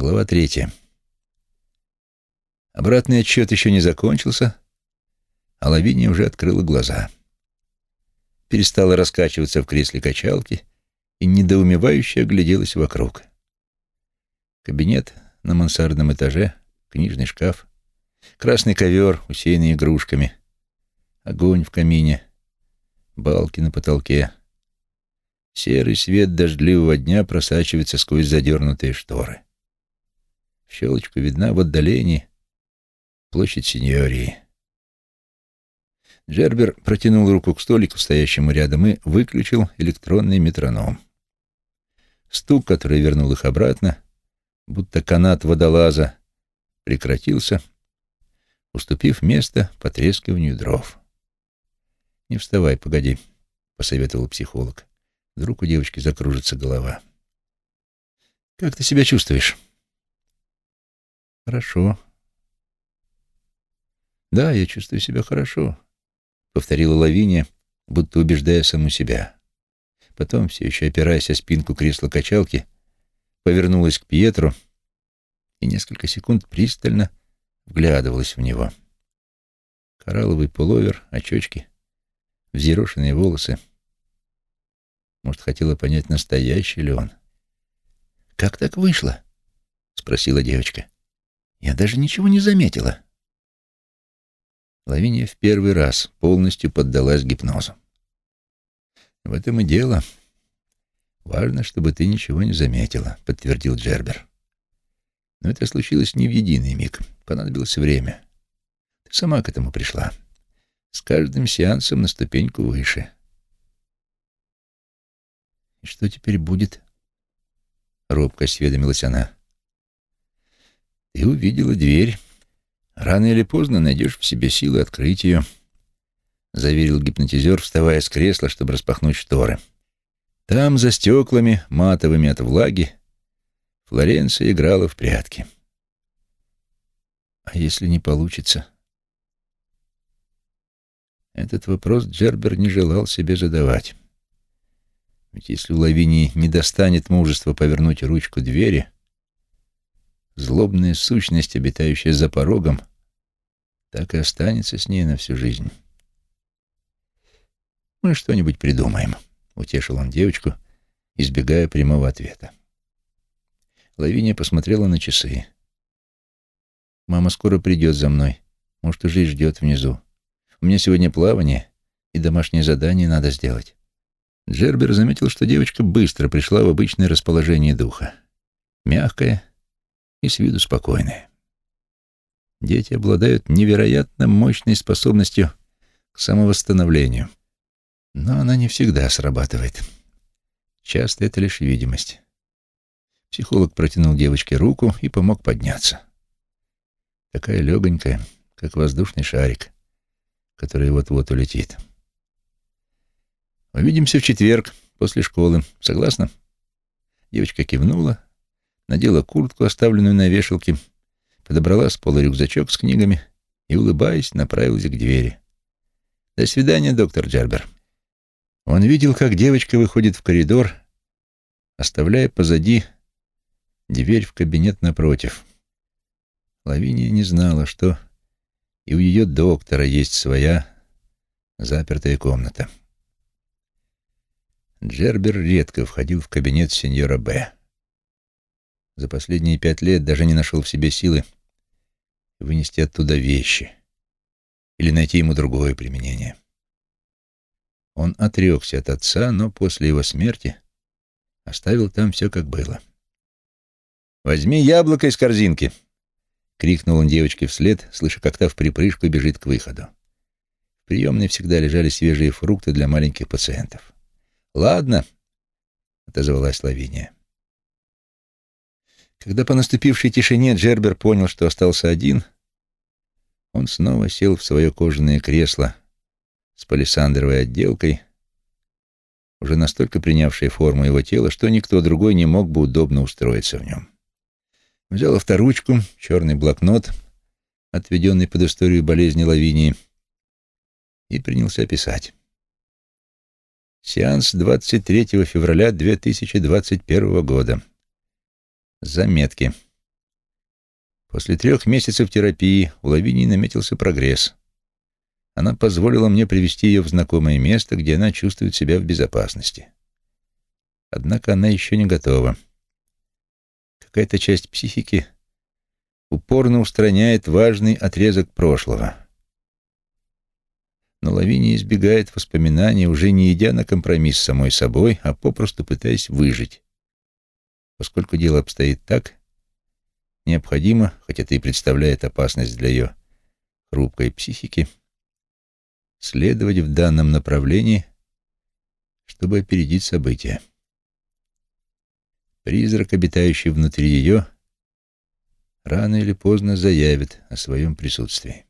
Глава третья. Обратный отсчет еще не закончился, а Лавиния уже открыла глаза. Перестала раскачиваться в кресле качалки и недоумевающе огляделась вокруг. Кабинет на мансардном этаже, книжный шкаф, красный ковер, усеянный игрушками, огонь в камине, балки на потолке. Серый свет дождливого дня просачивается сквозь задернутые шторы. В щелочку видна в отдалении площадь Синьории. Джербер протянул руку к столику, стоящему рядом, и выключил электронный метроном. Стук, который вернул их обратно, будто канат водолаза, прекратился, уступив место потрескиванию дров. «Не вставай, погоди», — посоветовал психолог. Вдруг у девочки закружится голова. «Как ты себя чувствуешь?» «Хорошо». «Да, я чувствую себя хорошо», — повторила Лавиния, будто убеждая саму себя. Потом, все еще опираясь о спинку кресла-качалки, повернулась к Пьетру и несколько секунд пристально вглядывалась в него. Коралловый пуловер, очечки, взъерошенные волосы. Может, хотела понять, настоящий ли он. «Как так вышло?» — спросила девочка. «Я даже ничего не заметила». Лавиния в первый раз полностью поддалась гипнозу. «В этом и дело. Важно, чтобы ты ничего не заметила», — подтвердил Джербер. «Но это случилось не в единый миг. Понадобилось время. Ты сама к этому пришла. С каждым сеансом на ступеньку выше». «И что теперь будет?» — робко осведомилась она. «Ты увидела дверь. Рано или поздно найдешь в себе силы открыть ее». — заверил гипнотизер, вставая с кресла, чтобы распахнуть шторы. Там, за стеклами, матовыми от влаги, Флоренция играла в прятки. А если не получится? Этот вопрос Джербер не желал себе задавать. Ведь если у Лавинии не достанет мужества повернуть ручку двери, злобная сущность, обитающая за порогом, так и останется с ней на всю жизнь. «Мы что-нибудь придумаем», — утешил он девочку, избегая прямого ответа. Лавиния посмотрела на часы. «Мама скоро придет за мной. Может, уже и ждет внизу. У меня сегодня плавание, и домашнее задание надо сделать». Джербер заметил, что девочка быстро пришла в обычное расположение духа. Мягкая и с виду спокойная. Дети обладают невероятно мощной способностью к самовосстановлению. Но она не всегда срабатывает. Часто это лишь видимость. Психолог протянул девочке руку и помог подняться. Такая легонькая, как воздушный шарик, который вот-вот улетит. «Увидимся в четверг, после школы. Согласна?» Девочка кивнула, надела куртку, оставленную на вешалке, подобрала с пола рюкзачок с книгами и, улыбаясь, направилась к двери. «До свидания, доктор Джербер». Он видел, как девочка выходит в коридор, оставляя позади дверь в кабинет напротив. Лавиния не знала, что и у ее доктора есть своя запертая комната. Джербер редко входил в кабинет сеньора Б. За последние пять лет даже не нашел в себе силы вынести оттуда вещи или найти ему другое применение. Он отрекся от отца, но после его смерти оставил там все, как было. «Возьми яблоко из корзинки!» — крикнул он девочке вслед, слыша, как та в припрыжку бежит к выходу. В приемной всегда лежали свежие фрукты для маленьких пациентов. «Ладно», — отозвалась Лавиния. Когда по наступившей тишине Джербер понял, что остался один, он снова сел в свое кожаное кресло с палисандровой отделкой, уже настолько принявшей форму его тела, что никто другой не мог бы удобно устроиться в нем. Взял авторучку, черный блокнот, отведенный под историю болезни Лавинии, и принялся писать. Сеанс 23 февраля 2021 года. Заметки. После трех месяцев терапии у Лавинии наметился прогресс. Она позволила мне привести ее в знакомое место, где она чувствует себя в безопасности. Однако она еще не готова. Какая-то часть психики упорно устраняет важный отрезок прошлого. Но Лавиния избегает воспоминаний, уже не идя на компромисс с самой собой, а попросту пытаясь выжить. Поскольку дело обстоит так, необходимо, хоть это и представляет опасность для ее хрупкой психики, следовать в данном направлении, чтобы опередить события. Призрак, обитающий внутри ее, рано или поздно заявит о своем присутствии.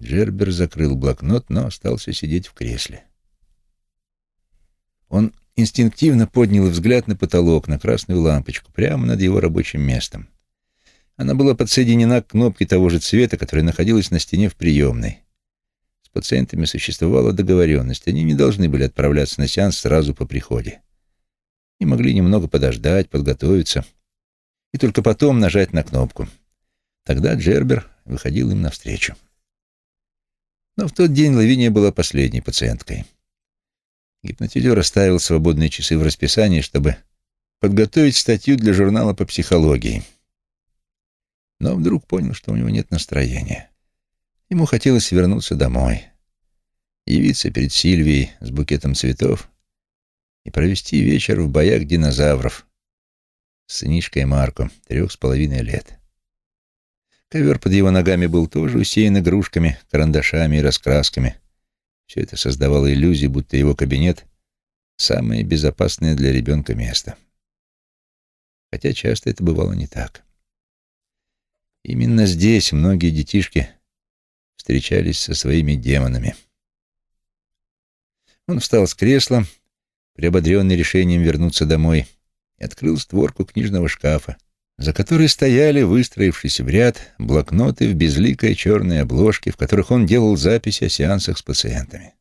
Джербер закрыл блокнот, но остался сидеть в кресле. Он инстинктивно поднял взгляд на потолок, на красную лампочку, прямо над его рабочим местом. Она была подсоединена к кнопке того же цвета, которая находилась на стене в приемной. С пациентами существовала договоренность. Они не должны были отправляться на сеанс сразу по приходе. И могли немного подождать, подготовиться. И только потом нажать на кнопку. Тогда Джербер выходил им навстречу. Но в тот день Лавиния была последней пациенткой. Гипнотизер оставил свободные часы в расписании, чтобы подготовить статью для журнала по психологии. Но вдруг понял, что у него нет настроения. Ему хотелось вернуться домой, явиться перед Сильвией с букетом цветов и провести вечер в боях динозавров с сынишкой Марко, трех с половиной лет. Ковер под его ногами был тоже усеян игрушками, карандашами и раскрасками — все это создавало иллюзию, будто его кабинет — самое безопасное для ребенка место. Хотя часто это бывало не так. Именно здесь многие детишки встречались со своими демонами. Он встал с кресла, приободренный решением вернуться домой, и открыл створку книжного шкафа, за которой стояли, выстроившись в ряд, блокноты в безликой черной обложке, в которых он делал записи о сеансах с пациентами.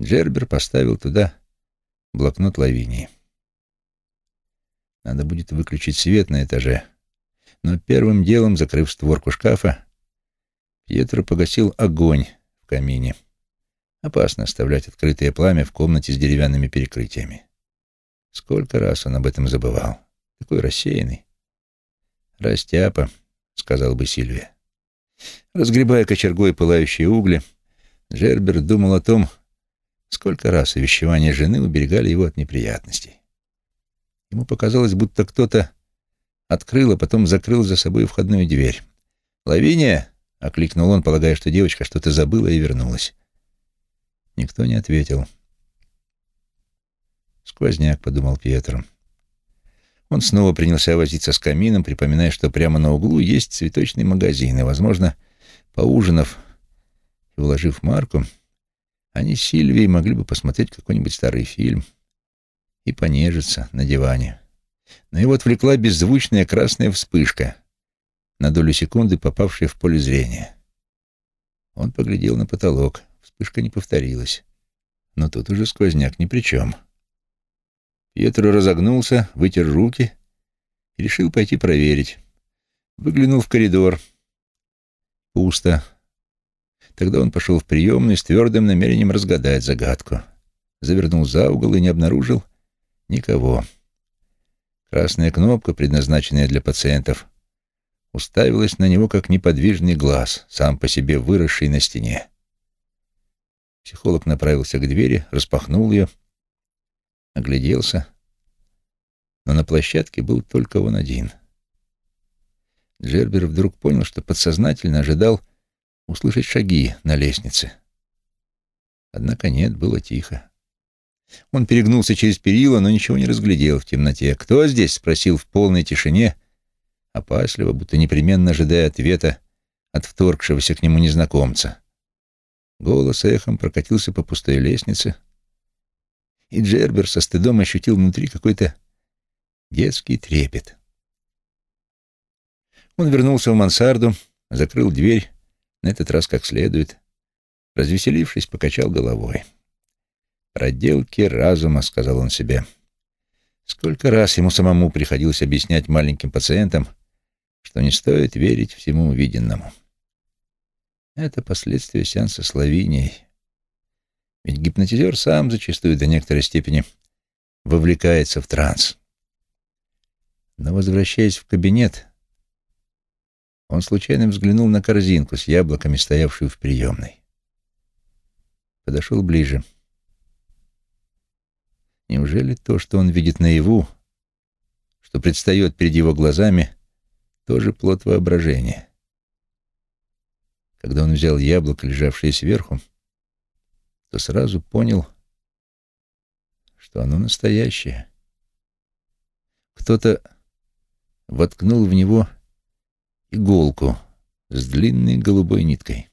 Джербер поставил туда блокнот Лавинии. Надо будет выключить свет на этаже. Но первым делом, закрыв створку шкафа, Пьетро погасил огонь в камине. Опасно оставлять открытое пламя в комнате с деревянными перекрытиями. Сколько раз он об этом забывал. Такой рассеянный. «Растяпа», — сказал бы Сильвия. Разгребая кочергой пылающие угли, Джербер думал о том, сколько раз увещевания жены уберегали его от неприятностей. Ему показалось, будто кто-то открыл, а потом закрыл за собой входную дверь. «Лавиния!» — окликнул он, полагая, что девочка что-то забыла и вернулась. Никто не ответил. «Сквозняк», — подумал Пьетро. Он снова принялся возиться с камином, припоминая, что прямо на углу есть цветочный магазин, и, возможно, поужинав и уложив Марку, они с Сильвией могли бы посмотреть какой-нибудь старый фильм и понежиться на диване. Но его отвлекла беззвучная красная вспышка, на долю секунды попавшая в поле зрения. Он поглядел на потолок. Вспышка не повторилась. Но тут уже сквозняк ни при чем. — Пьетро разогнулся, вытер руки и решил пойти проверить. Выглянул в коридор. Пусто. Тогда он пошел в приемную с твердым намерением разгадать загадку. Завернул за угол и не обнаружил никого. Красная кнопка, предназначенная для пациентов, уставилась на него как неподвижный глаз, сам по себе выросший на стене. Психолог направился к двери, распахнул ее — огляделся, но на площадке был только он один. Джербер вдруг понял, что подсознательно ожидал услышать шаги на лестнице. Однако нет, было тихо. Он перегнулся через перила, но ничего не разглядел в темноте. «Кто здесь?» — спросил в полной тишине, опасливо, будто непременно ожидая ответа от вторгшегося к нему незнакомца. Голос эхом прокатился по пустой лестнице — и Джербер со стыдом ощутил внутри какой-то детский трепет. Он вернулся в мансарду, закрыл дверь, на этот раз как следует. Развеселившись, покачал головой. «Проделки разума», — сказал он себе. Сколько раз ему самому приходилось объяснять маленьким пациентам, что не стоит верить всему увиденному. Это последствия сеанса с Лавинией. Ведь гипнотизер сам зачастую до некоторой степени вовлекается в транс. Но, возвращаясь в кабинет, он случайно взглянул на корзинку с яблоками, стоявшую в приемной. Подошел ближе. Неужели то, что он видит наяву, что предстает перед его глазами, тоже плод воображения? Когда он взял яблоко, лежавшее сверху, то сразу понял, что оно настоящее. Кто-то воткнул в него иголку с длинной голубой ниткой.